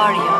Aria.